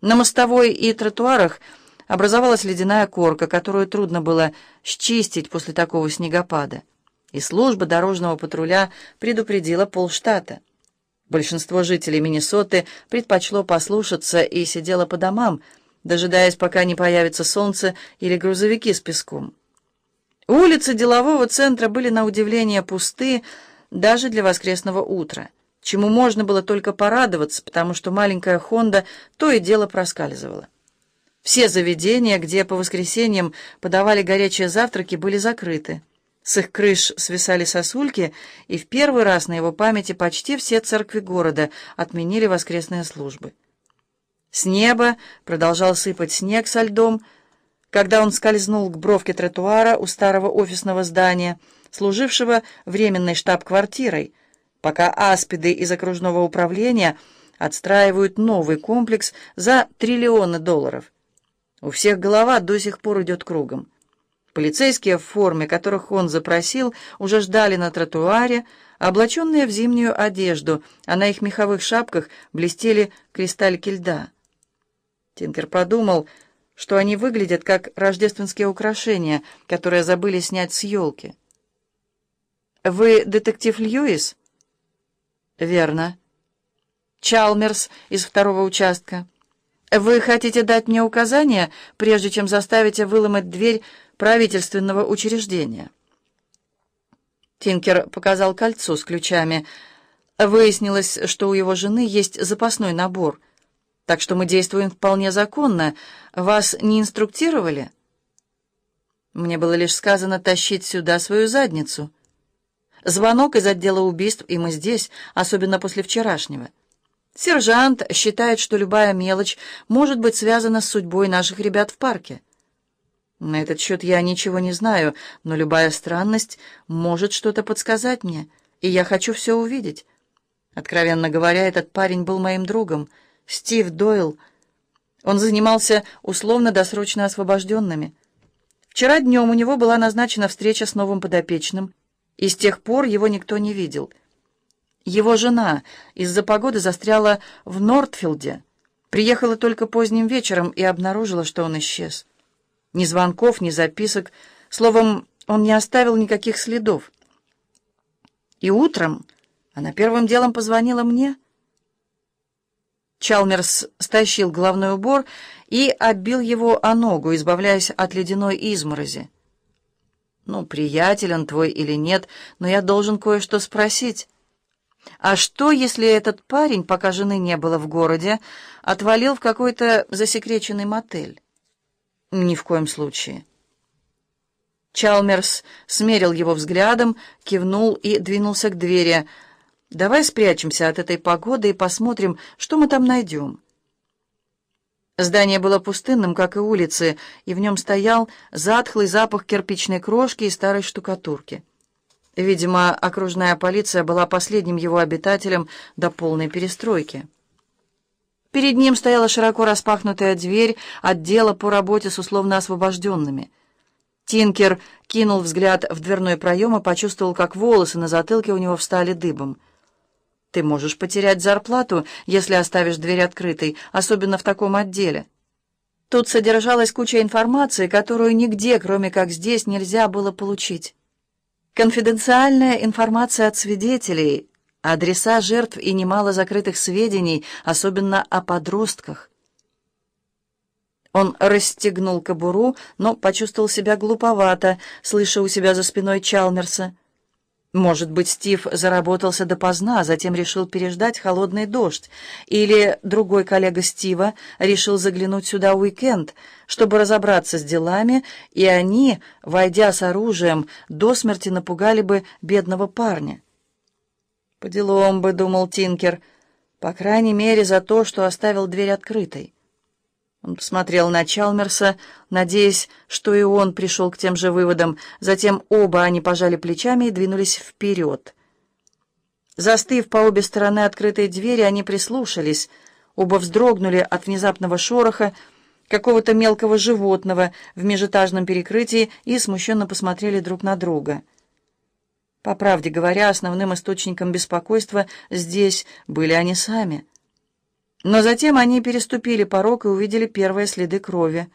На мостовой и тротуарах образовалась ледяная корка, которую трудно было счистить после такого снегопада. И служба дорожного патруля предупредила полштата. Большинство жителей Миннесоты предпочло послушаться и сидело по домам, дожидаясь, пока не появится солнце или грузовики с песком. Улицы делового центра были на удивление пусты даже для воскресного утра чему можно было только порадоваться, потому что маленькая «Хонда» то и дело проскальзывала. Все заведения, где по воскресеньям подавали горячие завтраки, были закрыты. С их крыш свисали сосульки, и в первый раз на его памяти почти все церкви города отменили воскресные службы. С неба продолжал сыпать снег со льдом, когда он скользнул к бровке тротуара у старого офисного здания, служившего временной штаб-квартирой, пока аспиды из окружного управления отстраивают новый комплекс за триллионы долларов. У всех голова до сих пор идет кругом. Полицейские в форме, которых он запросил, уже ждали на тротуаре, облаченные в зимнюю одежду, а на их меховых шапках блестели кристальки льда. Тинкер подумал, что они выглядят как рождественские украшения, которые забыли снять с елки. «Вы детектив Льюис?» «Верно. Чалмерс из второго участка. Вы хотите дать мне указания, прежде чем заставите выломать дверь правительственного учреждения?» Тинкер показал кольцо с ключами. Выяснилось, что у его жены есть запасной набор, так что мы действуем вполне законно. Вас не инструктировали?» Мне было лишь сказано тащить сюда свою задницу. Звонок из отдела убийств, и мы здесь, особенно после вчерашнего. Сержант считает, что любая мелочь может быть связана с судьбой наших ребят в парке. На этот счет я ничего не знаю, но любая странность может что-то подсказать мне, и я хочу все увидеть. Откровенно говоря, этот парень был моим другом, Стив Дойл. Он занимался условно-досрочно освобожденными. Вчера днем у него была назначена встреча с новым подопечным, и с тех пор его никто не видел. Его жена из-за погоды застряла в Нортфилде, приехала только поздним вечером и обнаружила, что он исчез. Ни звонков, ни записок, словом, он не оставил никаких следов. И утром она первым делом позвонила мне. Чалмерс стащил головной убор и оббил его о ногу, избавляясь от ледяной изморози. Ну, приятель он твой или нет, но я должен кое-что спросить. А что, если этот парень, пока жены не было в городе, отвалил в какой-то засекреченный мотель? Ни в коем случае. Чалмерс смерил его взглядом, кивнул и двинулся к двери. «Давай спрячемся от этой погоды и посмотрим, что мы там найдем». Здание было пустынным, как и улицы, и в нем стоял затхлый запах кирпичной крошки и старой штукатурки. Видимо, окружная полиция была последним его обитателем до полной перестройки. Перед ним стояла широко распахнутая дверь отдела по работе с условно освобожденными. Тинкер кинул взгляд в дверной проем и почувствовал, как волосы на затылке у него встали дыбом. Ты можешь потерять зарплату, если оставишь дверь открытой, особенно в таком отделе. Тут содержалась куча информации, которую нигде, кроме как здесь, нельзя было получить. Конфиденциальная информация от свидетелей, адреса жертв и немало закрытых сведений, особенно о подростках. Он расстегнул кобуру, но почувствовал себя глуповато, слыша у себя за спиной Чалмерса. Может быть, Стив заработался допоздна, а затем решил переждать холодный дождь. Или другой коллега Стива решил заглянуть сюда в уикенд, чтобы разобраться с делами, и они, войдя с оружием, до смерти напугали бы бедного парня. «По делам бы», — думал Тинкер, — «по крайней мере за то, что оставил дверь открытой». Он посмотрел на Чалмерса, надеясь, что и он пришел к тем же выводам. Затем оба они пожали плечами и двинулись вперед. Застыв по обе стороны открытой двери, они прислушались. Оба вздрогнули от внезапного шороха какого-то мелкого животного в межэтажном перекрытии и смущенно посмотрели друг на друга. По правде говоря, основным источником беспокойства здесь были они сами — Но затем они переступили порог и увидели первые следы крови.